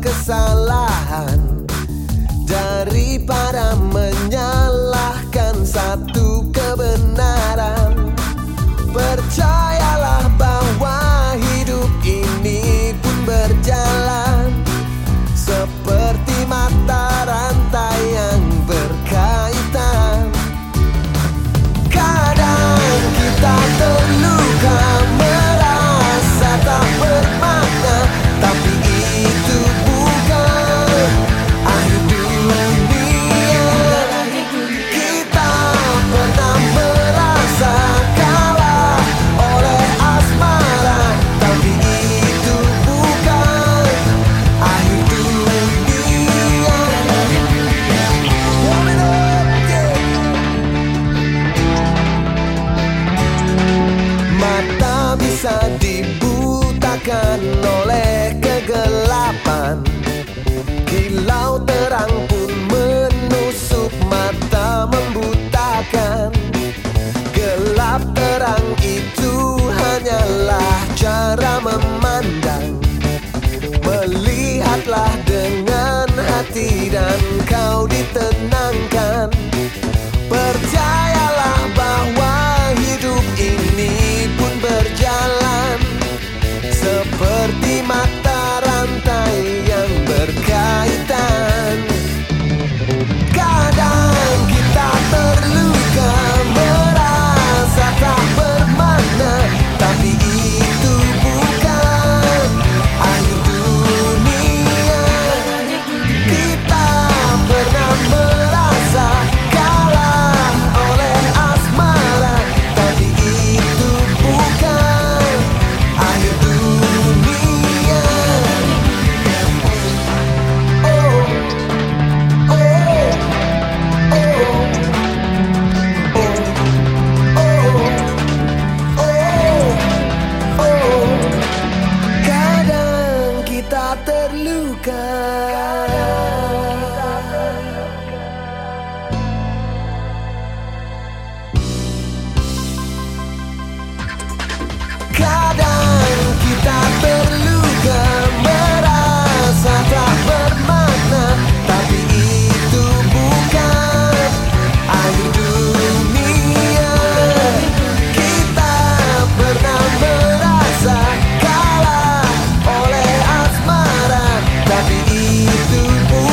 Kesalahan daripada 你的难过。Luca. through